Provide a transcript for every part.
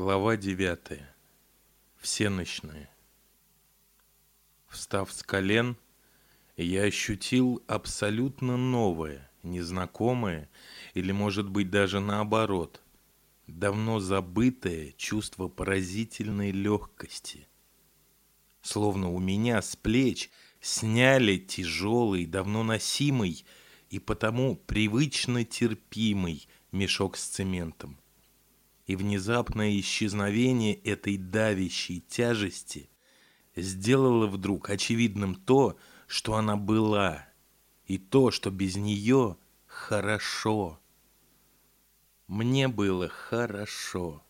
Глава девятая. Всеночная. Встав с колен, я ощутил абсолютно новое, незнакомое, или, может быть, даже наоборот, давно забытое чувство поразительной легкости. Словно у меня с плеч сняли тяжелый, давно носимый и потому привычно терпимый мешок с цементом и внезапное исчезновение этой давящей тяжести сделало вдруг очевидным то, что она была, и то, что без нее хорошо. Мне было хорошо,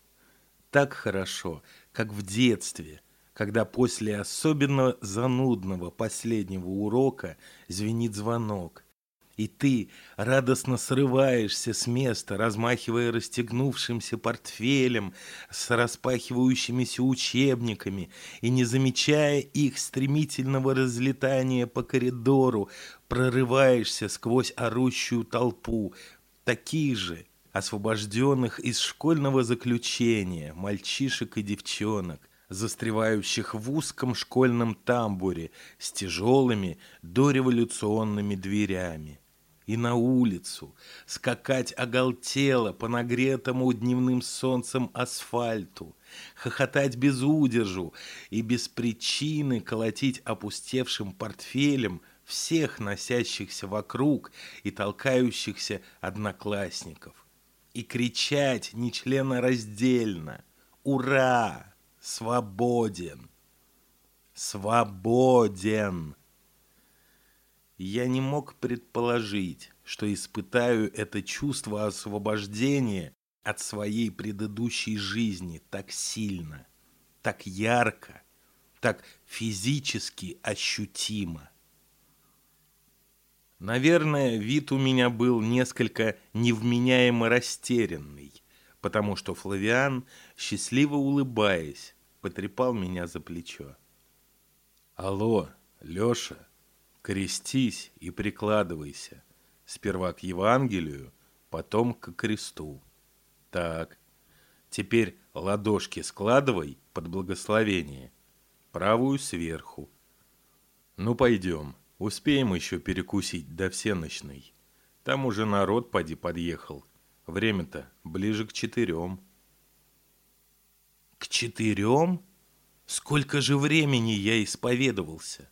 так хорошо, как в детстве, когда после особенно занудного последнего урока звенит звонок – и ты радостно срываешься с места, размахивая расстегнувшимся портфелем с распахивающимися учебниками и не замечая их стремительного разлетания по коридору, прорываешься сквозь орущую толпу, таких же, освобожденных из школьного заключения, мальчишек и девчонок, застревающих в узком школьном тамбуре с тяжелыми дореволюционными дверями и на улицу, скакать оголтело по нагретому дневным солнцем асфальту, хохотать без удержу и без причины колотить опустевшим портфелем всех носящихся вокруг и толкающихся одноклассников, и кричать нечленораздельно «Ура! Свободен! Свободен!» Я не мог предположить, что испытаю это чувство освобождения от своей предыдущей жизни так сильно, так ярко, так физически ощутимо. Наверное, вид у меня был несколько невменяемо растерянный, потому что Флавиан, счастливо улыбаясь, потрепал меня за плечо. «Алло, Лёша!» Крестись и прикладывайся. Сперва к Евангелию, потом к кресту. Так, теперь ладошки складывай под благословение, правую сверху. Ну, пойдем, успеем еще перекусить до всеночной. Там уже народ поди подъехал. Время-то ближе к четырем. К четырем? Сколько же времени я исповедовался?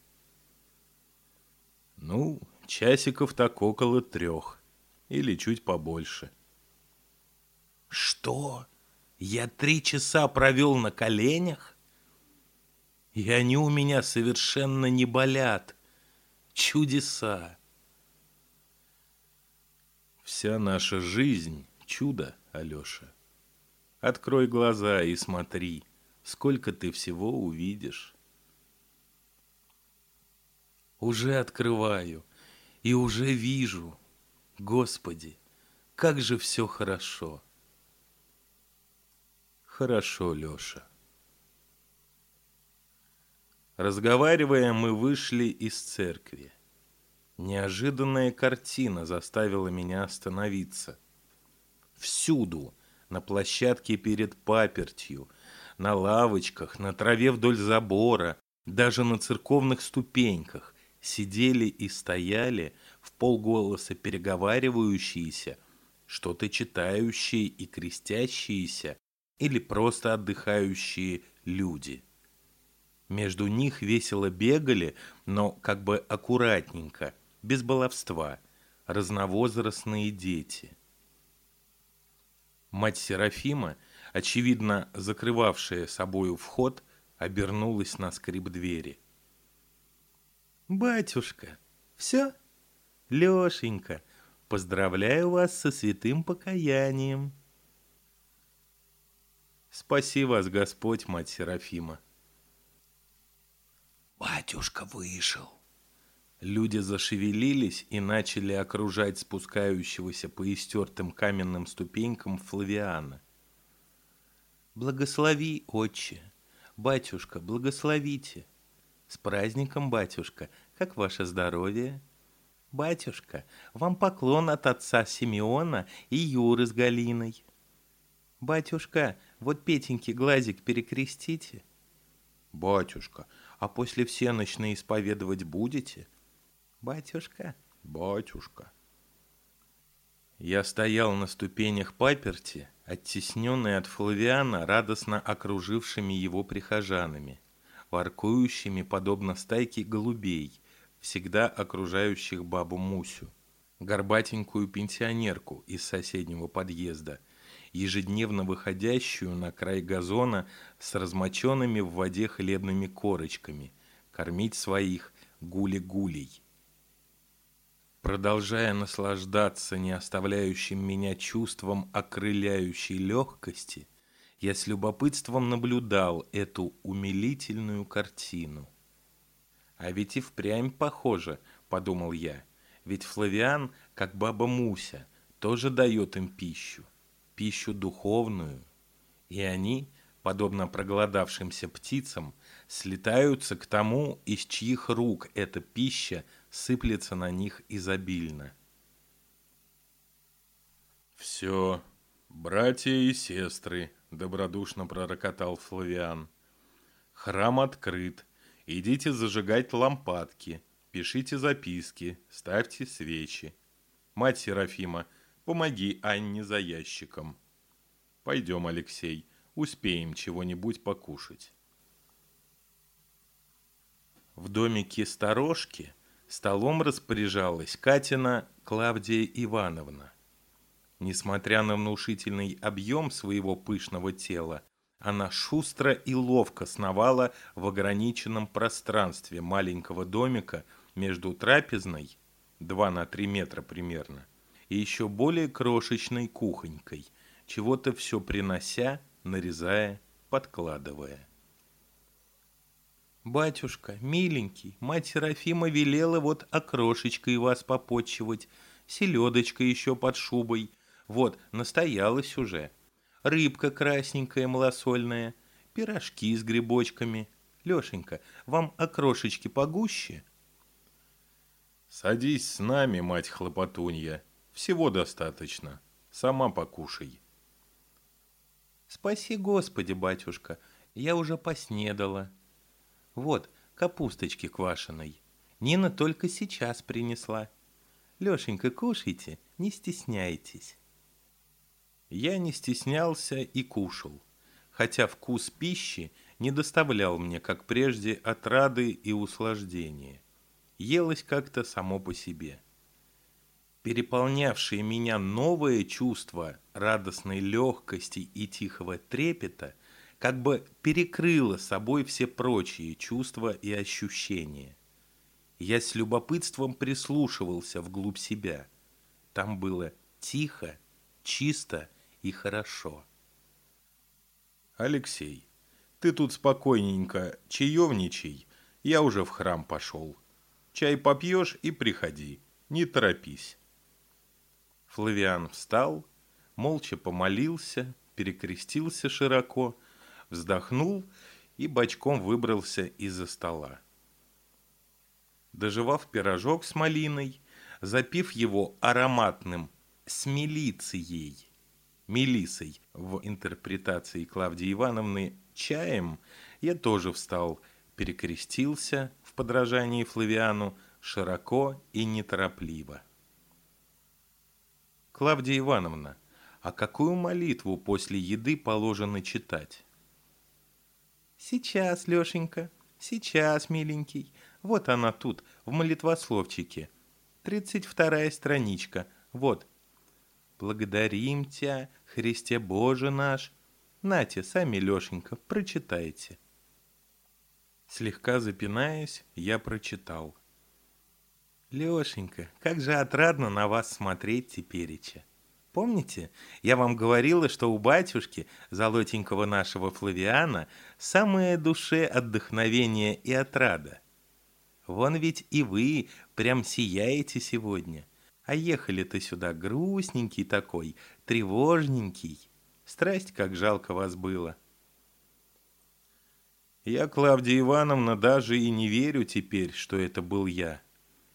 Ну, часиков так около трех. Или чуть побольше. Что? Я три часа провел на коленях? И они у меня совершенно не болят. Чудеса. Вся наша жизнь — чудо, Алеша. Открой глаза и смотри, сколько ты всего увидишь. Уже открываю и уже вижу. Господи, как же все хорошо. Хорошо, Леша. Разговаривая, мы вышли из церкви. Неожиданная картина заставила меня остановиться. Всюду, на площадке перед папертью, на лавочках, на траве вдоль забора, даже на церковных ступеньках сидели и стояли, в полголоса переговаривающиеся, что-то читающие и крестящиеся, или просто отдыхающие люди. Между них весело бегали, но как бы аккуратненько, без баловства, разновозрастные дети. Мать Серафима, очевидно закрывавшая собою вход, обернулась на скрип двери – «Батюшка, все? Лешенька, поздравляю вас со святым покаянием». «Спаси вас, Господь, мать Серафима». «Батюшка вышел». Люди зашевелились и начали окружать спускающегося по истертым каменным ступенькам Флавиана. «Благослови, отче! Батюшка, благословите!» С праздником, батюшка! Как ваше здоровье? Батюшка, вам поклон от отца Симеона и Юры с Галиной. Батюшка, Вот Петеньки глазик перекрестите. Батюшка, а после всеночной исповедовать будете? Батюшка, батюшка. Я стоял на ступенях паперти, оттесненный от Флавиана радостно окружившими его прихожанами, воркующими подобно стайке голубей, всегда окружающих бабу Мусю, горбатенькую пенсионерку из соседнего подъезда, ежедневно выходящую на край газона с размоченными в воде хлебными корочками, кормить своих гули-гулей. Продолжая наслаждаться не оставляющим меня чувством окрыляющей легкости, я с любопытством наблюдал эту умилительную картину. А ведь и впрямь похоже, подумал я, ведь Флавиан, как баба Муся, тоже дает им пищу пищу духовную, и они, подобно проголодавшимся птицам, слетаются к тому, из чьих рук эта пища сыплется на них изобильно. «Все, братья и сестры», — добродушно пророкотал Флавиан. «Храм открыт. Идите зажигать лампадки, пишите записки, ставьте свечи. Мать Серафима, — Помоги Анне за ящиком. Пойдем, Алексей, успеем чего-нибудь покушать. В домике сторожки столом распоряжалась Катина Клавдия Ивановна. Несмотря на внушительный объем своего пышного тела, она шустро и ловко сновала в ограниченном пространстве маленького домика между трапезной, 2 на 3 метра примерно, и еще более крошечной кухонькой, чего-то все принося, нарезая, подкладывая. «Батюшка, миленький, мать Серафима велела вот окрошечкой вас попотчевать, селедочка еще под шубой, вот, настоялась уже, рыбка красненькая малосольная, пирожки с грибочками. Лешенька, вам окрошечки погуще?» «Садись с нами, мать хлопотунья», всего достаточно. Сама покушай. Спаси Господи, батюшка, я уже поснедала. Вот, капусточки квашеной. Нина только сейчас принесла. Лешенька, кушайте, не стесняйтесь. Я не стеснялся и кушал, хотя вкус пищи не доставлял мне, как прежде, отрады и услаждения. Елось как-то само по себе переполнявшее меня новое чувство радостной легкости и тихого трепета как бы перекрыло собой все прочие чувства и ощущения. Я с любопытством прислушивался вглубь себя. Там было тихо, чисто и хорошо. «Алексей, ты тут спокойненько чаевничай, я уже в храм пошел. Чай попьешь и приходи, не торопись». Флавиан встал, молча помолился, перекрестился широко, вздохнул и бочком выбрался из-за стола. Доживав пирожок с малиной, запив его ароматным с мелисой в интерпретации Клавдии Ивановны чаем, я тоже встал, перекрестился в подражании Флавиану широко и неторопливо. Клавдия Ивановна, а какую молитву после еды положено читать? Сейчас, Лешенька, сейчас, миленький. Вот она тут, в молитвословчике. Тридцать вторая страничка. Вот. Благодарим Тебя, Христе Боже наш. Нате, сами, Лешенька, прочитайте. Слегка запинаясь, я прочитал. Лешенька, как же отрадно на вас смотреть тепереча. Помните, я вам говорила, что у батюшки, золотенького нашего Флавиана, самое душе отдохновение и отрада. Вон ведь и вы прям сияете сегодня. А ехали-то сюда грустненький такой, тревожненький. Страсть, как жалко вас было. Я, Клавдия Ивановна, даже и не верю теперь, что это был я.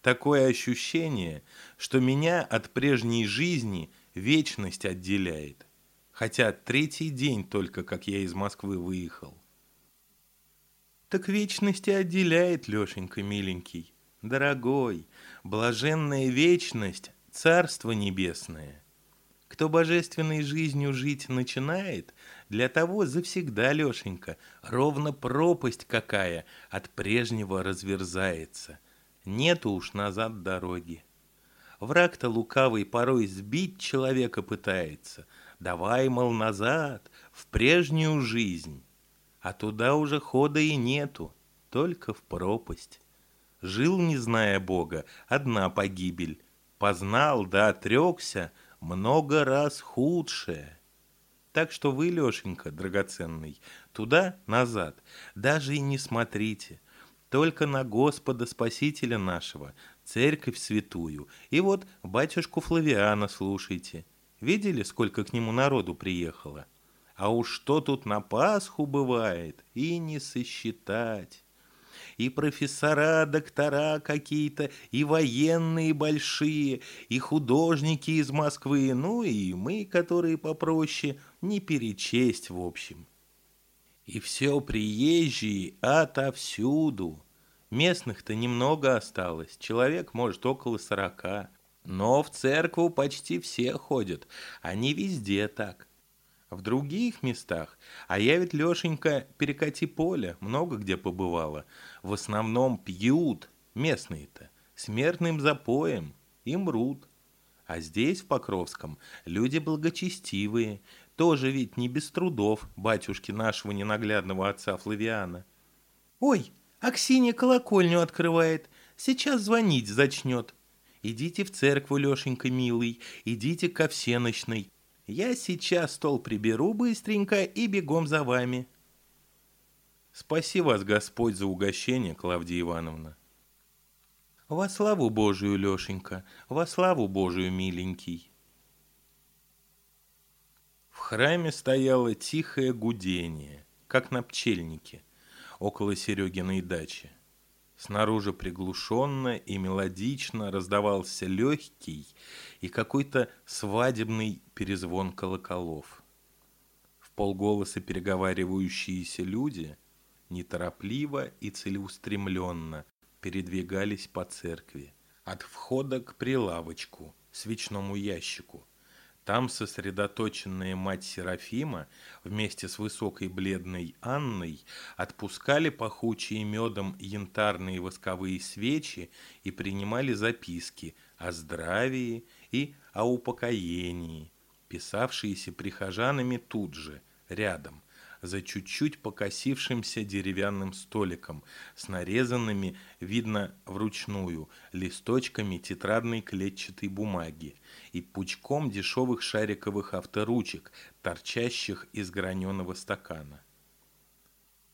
Такое ощущение, что меня от прежней жизни вечность отделяет. хотя третий день только, как я из Москвы выехал. Так вечности отделяет, Лешенька, миленький, дорогой, блаженная вечность, царство небесное. Кто божественной жизнью жить начинает, для того завсегда, Лешенька, ровно пропасть какая от прежнего разверзается. Нету уж назад дороги. Враг-то лукавый порой сбить человека пытается. Давай, мол, назад, в прежнюю жизнь. А туда уже хода и нету, только в пропасть. Жил, не зная Бога, одна погибель. Познал да отрекся, много раз худшее. Так что вы, Лешенька, драгоценный, туда-назад даже и не смотрите. Только на Господа Спасителя нашего, церковь святую. И вот батюшку Флавиана слушайте. Видели, сколько к нему народу приехало? А уж что тут на Пасху бывает, и не сосчитать. И профессора, доктора какие-то, и военные большие, и художники из Москвы, ну и мы, которые попроще, не перечесть в общем. И все приезжие отовсюду. Местных-то немного осталось, человек, может, около сорока. Но в церкву почти все ходят, они везде так. В других местах, а я ведь, Лешенька, перекати поле, много где побывала, в основном пьют, местные-то, смертным запоем, и мрут. А здесь, в Покровском, люди благочестивые, тоже ведь не без трудов батюшки нашего ненаглядного отца Флавиана. «Ой, Аксинья колокольню открывает. Сейчас звонить зачнет. Идите в церкву, Лешенька, милый, идите ко всеночной. Я сейчас стол приберу быстренько и бегом за вами. Спаси вас, Господь, за угощение, Клавдия Ивановна. Во славу Божию, Лешенька, во славу Божию, миленький. В храме стояло тихое гудение, как на пчельнике – около Серегиной дачи. Снаружи приглушенно и мелодично раздавался легкий и какой-то свадебный перезвон колоколов. В полголоса переговаривающиеся люди неторопливо и целеустремленно передвигались по церкви, от входа к прилавочку, свечному ящику – там сосредоточенная мать Серафима вместе с высокой бледной Анной отпускали пахучие медом янтарные восковые свечи и принимали записки о здравии и о упокоении, писавшиеся прихожанами тут же, рядом, за чуть-чуть покосившимся деревянным столиком с нарезанными, видно вручную, листочками тетрадной клетчатой бумаги и пучком дешевых шариковых авторучек, торчащих из граненого стакана.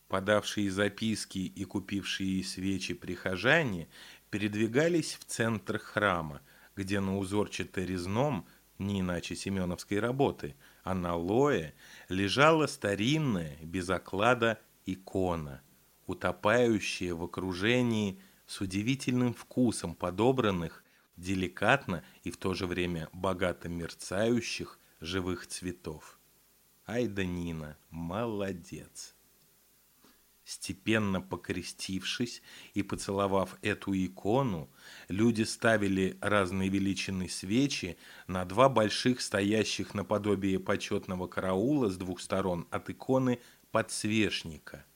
Подавшие записки и купившие свечи прихожане передвигались в центр храма, где на узорчато-резном, не иначе семеновской работы – а на лое лежала старинная, без оклада, икона, утопающая в окружении с удивительным вкусом подобранных, деликатно и в то же время богато мерцающих живых цветов. Ай да Нина, молодец! Степенно покрестившись и поцеловав эту икону, люди ставили разные величины свечи на два больших стоящих наподобие почетного караула с двух сторон от иконы подсвечника.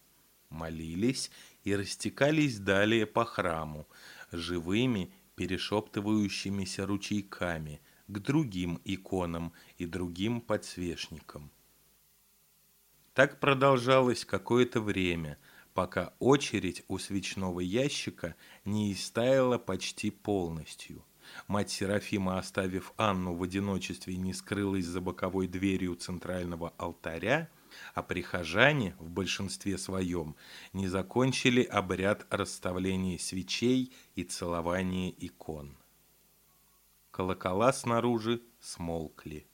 Молились и растекались далее по храму, живыми перешептывающимися ручейками к другим иконам и другим подсвечникам. Так продолжалось какое-то время, пока очередь у свечного ящика не истаяла почти полностью. Мать Серафима, оставив Анну в одиночестве, не скрылась за боковой дверью центрального алтаря, а прихожане, в большинстве своем, не закончили обряд расставления свечей и целования икон. Колокола снаружи смолкли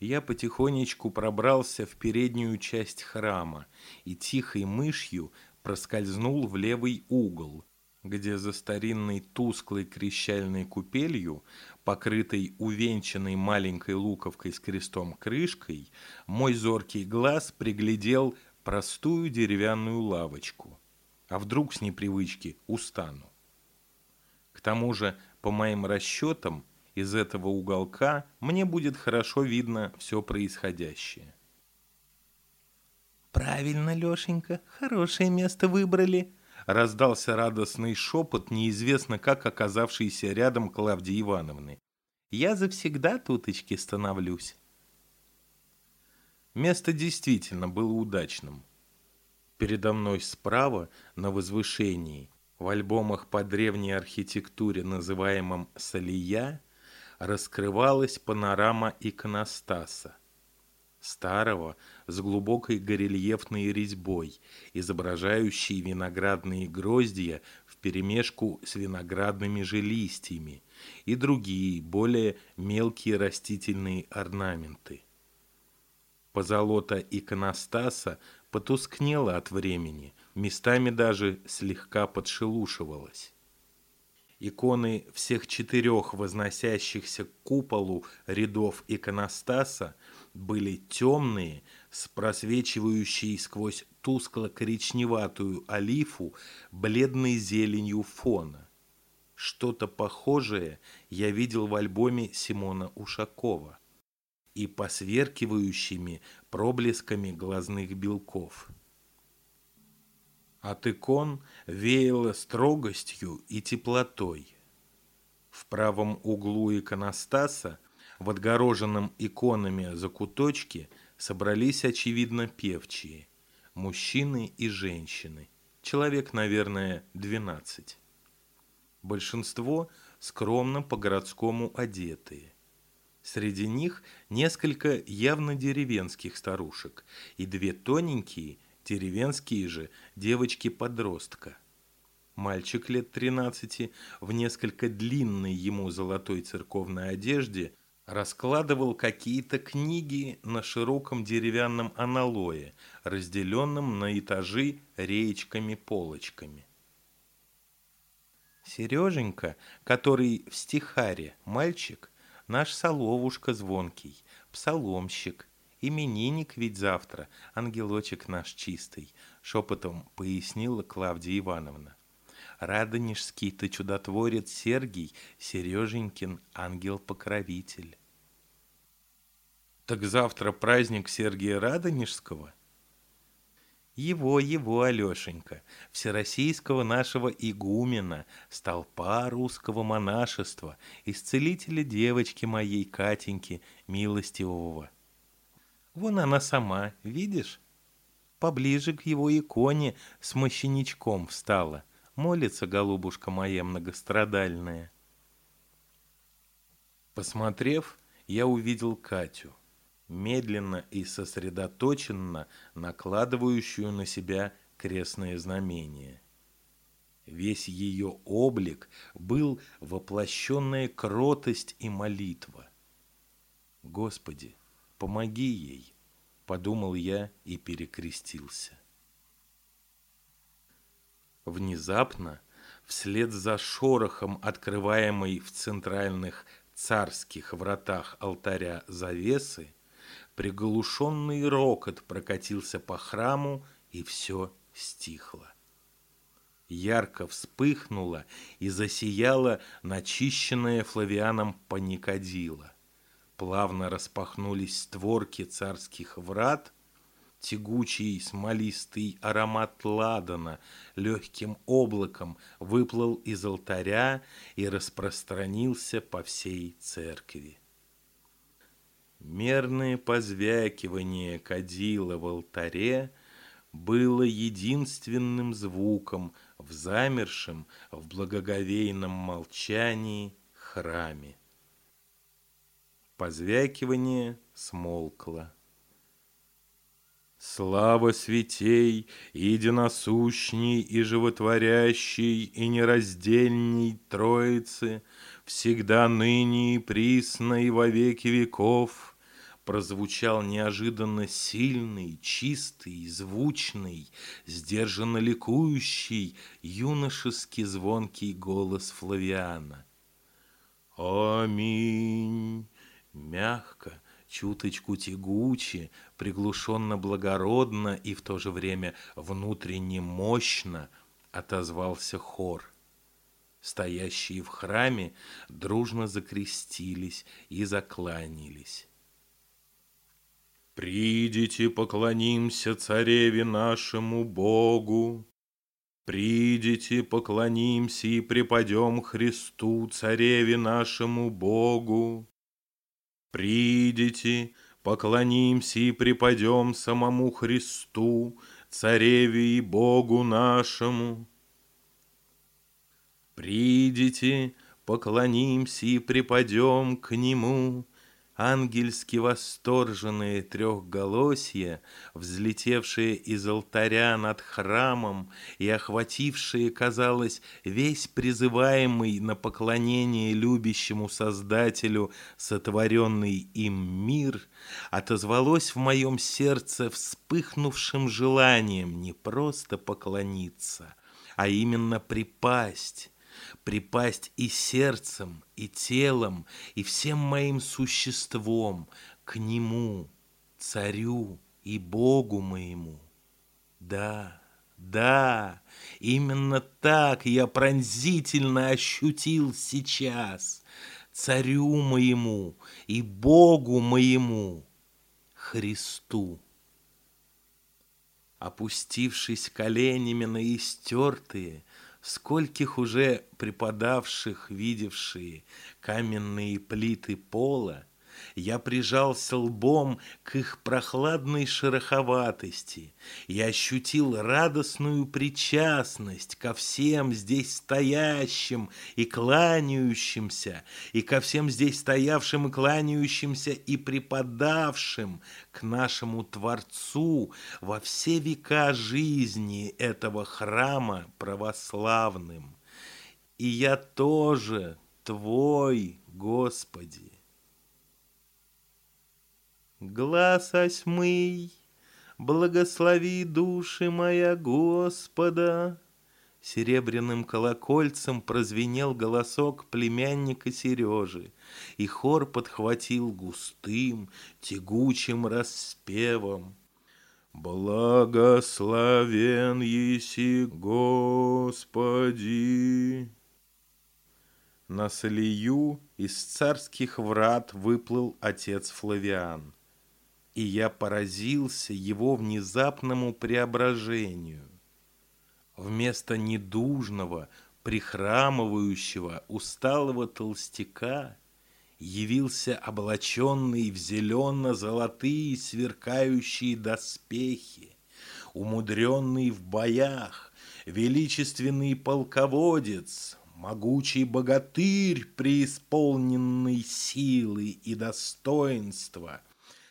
я потихонечку пробрался в переднюю часть храма и тихой мышью проскользнул в левый угол, где за старинной тусклой крещальной купелью, покрытой увенчанной маленькой луковкой с крестом крышкой, мой зоркий глаз приглядел простую деревянную лавочку. А вдруг с непривычки устану? К тому же, по моим расчетам, из этого уголка мне будет хорошо видно все происходящее. «Правильно, Лешенька, хорошее место выбрали», раздался радостный шепот, неизвестно как оказавшийся рядом Клавдии Ивановны. «Я завсегда туточки становлюсь». Место действительно было удачным. Передо мной справа, на возвышении, в альбомах по древней архитектуре, называемом «Салия», раскрывалась панорама иконостаса старого с глубокой горельефной резьбой, изображающей виноградные гроздья вперемешку с виноградными же листьями и другие, более мелкие растительные орнаменты. Позолота иконостаса потускнела от времени, местами даже слегка подшелушивалась. Иконы всех четырех возносящихся к куполу рядов иконостаса были темные, с просвечивающей сквозь тускло-коричневатую олифу бледной зеленью фона. Что-то похожее я видел в альбоме Симона Ушакова и посверкивающими проблесками глазных белков. От икон веяло строгостью и теплотой. В правом углу иконостаса, в отгороженном иконами закуточке, собрались, очевидно, певчие. Мужчины и женщины. Человек, наверное, двенадцать. Большинство скромно по-городскому одетые. Среди них несколько явно деревенских старушек и две тоненькие – деревенские же девочки-подростка. Мальчик лет 13 в несколько длинной ему золотой церковной одежде раскладывал какие-то книги на широком деревянном аналое, разделенном на этажи реечками-полочками. Сереженька, который в стихаре мальчик, наш соловушка звонкий, псаломщик, Именинник ведь завтра, ангелочек наш чистый, шепотом пояснила Клавдия Ивановна. Радонежский-то чудотворец Сергий, Сереженькин ангел-покровитель. Так завтра праздник Сергия Радонежского? Его, его, Алешенька, всероссийского нашего игумена, столпа русского монашества, исцелителя девочки моей Катеньки, милостивого. Вон она сама, видишь? Поближе к его иконе с мощеничком встала. Молится голубушка моя многострадальная. Посмотрев, я увидел Катю, медленно и сосредоточенно накладывающую на себя крестное знамение. Весь ее облик был воплощенная кротость и молитва. Господи, Помоги ей, подумал я и перекрестился. Внезапно, вслед за шорохом, открываемой в центральных царских вратах алтаря завесы, приглушенный рокот прокатился по храму, и все стихло. Ярко вспыхнула и засияла начищенная Флавианом паникадила плавно распахнулись створки царских врат, тягучий смолистый аромат ладана легким облаком выплыл из алтаря и распространился по всей церкви. Мерное позвякивание кадила в алтаре было единственным звуком в замершем, в благоговейном молчании храме. Позвякивание смолкло. Слава святей, единосущней и животворящей и нераздельней Троицы, всегда ныне и присно и во веки веков, прозвучал неожиданно сильный, чистый, звучный, сдержанно ликующий, юношески звонкий голос Флавиана. «Аминь!» Мягко, чуточку тягуче, приглушенно благородно и в то же время внутренне мощно отозвался хор. Стоящие в храме дружно закрестились и закланялись. «Придите, поклонимся цареве нашему Богу, Придите, поклонимся и преподем Христу, цареве нашему Богу. Придите, поклонимся и преподем самому Христу, цареве и Богу нашему. Придите, поклонимся и преподем к Нему, ангельски восторженные трехголосья, взлетевшие из алтаря над храмом и охватившие, казалось, весь призываемый на поклонение любящему Создателю сотворенный им мир, отозвалось в моем сердце вспыхнувшим желанием не просто поклониться, а именно припасть, припасть и сердцем, и телом, и всем моим существом к Нему, Царю и Богу моему. Да, да, именно так я пронзительно ощутил сейчас Царю моему и Богу моему, Христу. Опустившись коленями на истертые, скольких уже преподавших, видевшие каменные плиты пола, я прижался лбом к их прохладной шероховатости и ощутил радостную причастность ко всем здесь стоящим и кланяющимся, и ко всем здесь стоявшим и кланяющимся и преподавшим к нашему Творцу во все века жизни этого храма православным. И я тоже Твой, Господи. Глаз осьмый, благослови души моя Господа. Серебряным колокольцем прозвенел голосок племянника Сережи, и хор подхватил густым, тягучим распевом. Благословен еси Господи! На Солию из царских врат выплыл отец Флавиан и я поразился его внезапному преображению. Вместо недужного, прихрамывающего, усталого толстяка явился облаченный в зелено-золотые сверкающие доспехи, умудренный в боях, величественный полководец, могучий богатырь, преисполненный силы и достоинства,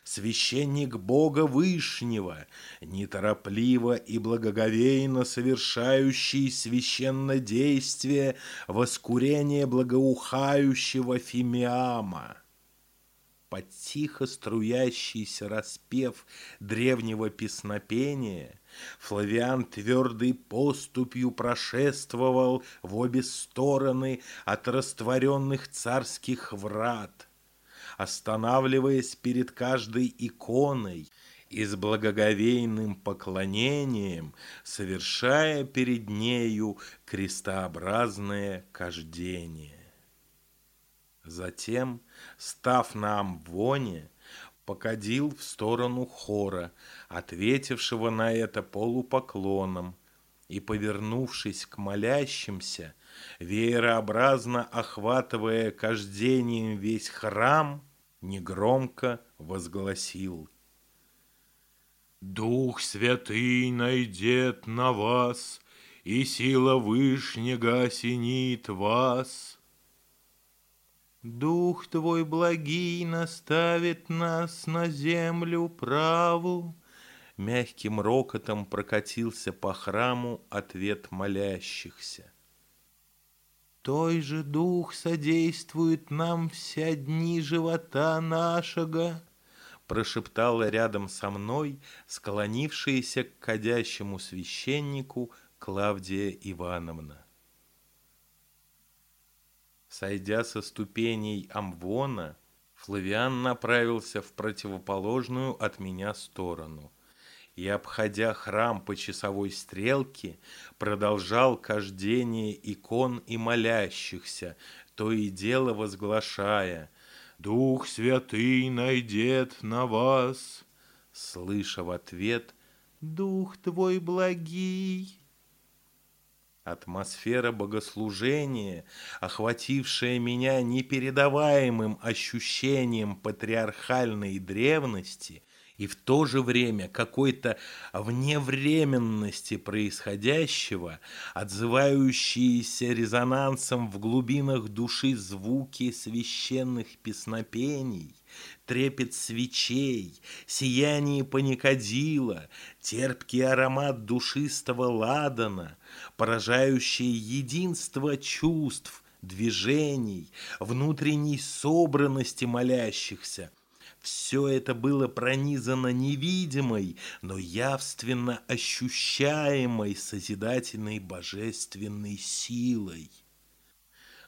священник Бога Вышнего, неторопливо и благоговейно совершающий священное действие воскурения благоухающего фимиама. Под тихо струящийся распев древнего песнопения Флавиан твердой поступью прошествовал в обе стороны от растворенных царских врат, останавливаясь перед каждой иконой и с благоговейным поклонением совершая перед нею крестообразное кождение. Затем, став на амвоне, покадил в сторону хора, ответившего на это полупоклоном, и, повернувшись к молящимся, веерообразно охватывая кождением весь храм, негромко возгласил. «Дух Святый найдет на вас, и сила Вышнего осенит вас». Дух Твой благий наставит нас на землю праву, Мягким рокотом прокатился по храму ответ молящихся. Той же Дух содействует нам все дни живота нашего, прошептала рядом со мной склонившаяся к кадящему священнику Клавдия Ивановна. Сойдя со ступеней Амвона, Флавиан направился в противоположную от меня сторону и, обходя храм по часовой стрелке, продолжал кождение икон и молящихся, то и дело возглашая «Дух Святый найдет на вас!» Слыша в ответ «Дух твой благий!» Атмосфера богослужения, охватившая меня непередаваемым ощущением патриархальной древности и в то же время какой-то вневременности происходящего, отзывающиеся резонансом в глубинах души звуки священных песнопений, трепет свечей, сияние паникадила, терпкий аромат душистого ладана, поражающее единство чувств, движений, внутренней собранности молящихся. Все это было пронизано невидимой, но явственно ощущаемой созидательной божественной силой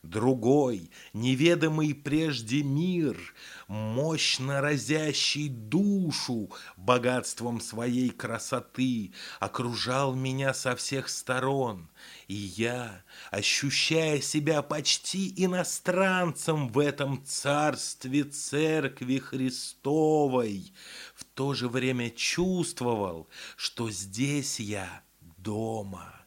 другой, неведомый прежде мир, мощно разящий душу богатством своей красоты, окружал меня со всех сторон, и я, ощущая себя почти иностранцем в этом царстве Церкви Христовой, в то же время чувствовал, что здесь я дома.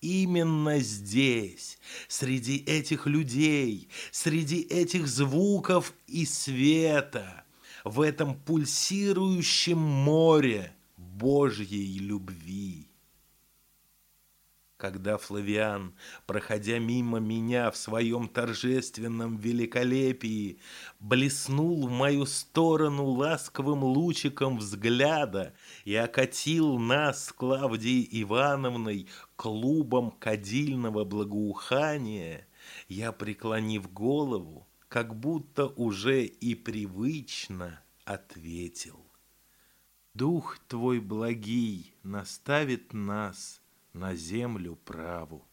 Именно здесь, среди этих людей, среди этих звуков и света, в этом пульсирующем море Божьей любви когда Флавиан, проходя мимо меня в своем торжественном великолепии, блеснул в мою сторону ласковым лучиком взгляда и окатил нас с Клавдией Ивановной клубом кадильного благоухания, я, преклонив голову, как будто уже и привычно ответил. Дух твой благий наставит нас на землю праву.